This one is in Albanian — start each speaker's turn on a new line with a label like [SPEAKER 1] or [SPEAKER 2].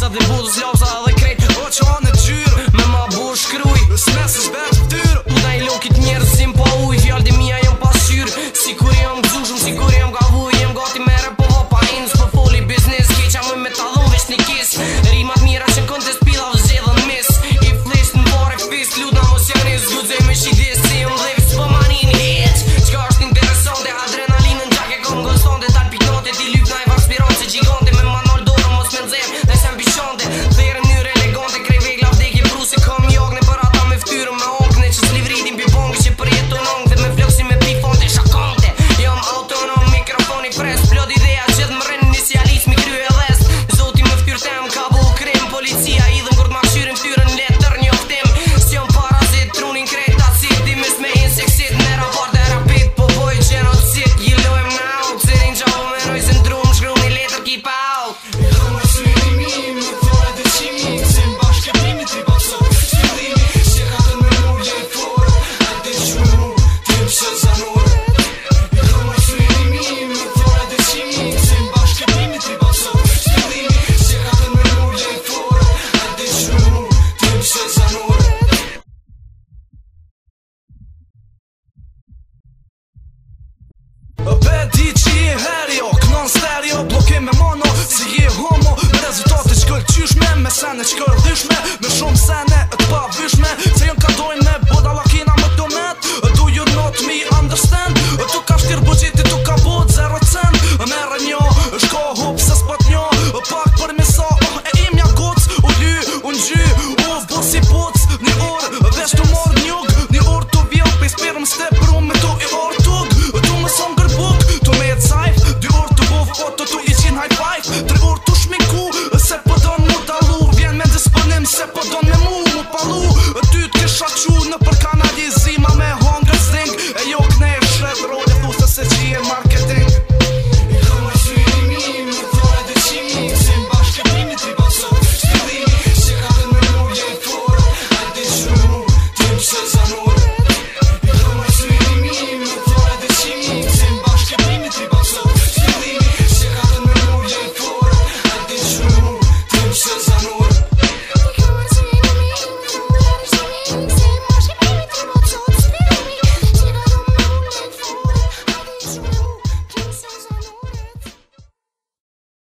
[SPEAKER 1] sabe dhe budës lopsa
[SPEAKER 2] Ti herë
[SPEAKER 1] jo kënd stereo bllokim po me mono ti je homo ti zëto ti shkëlqish me senë çka rrethsh me më shumë se ne
[SPEAKER 2] Muszę pod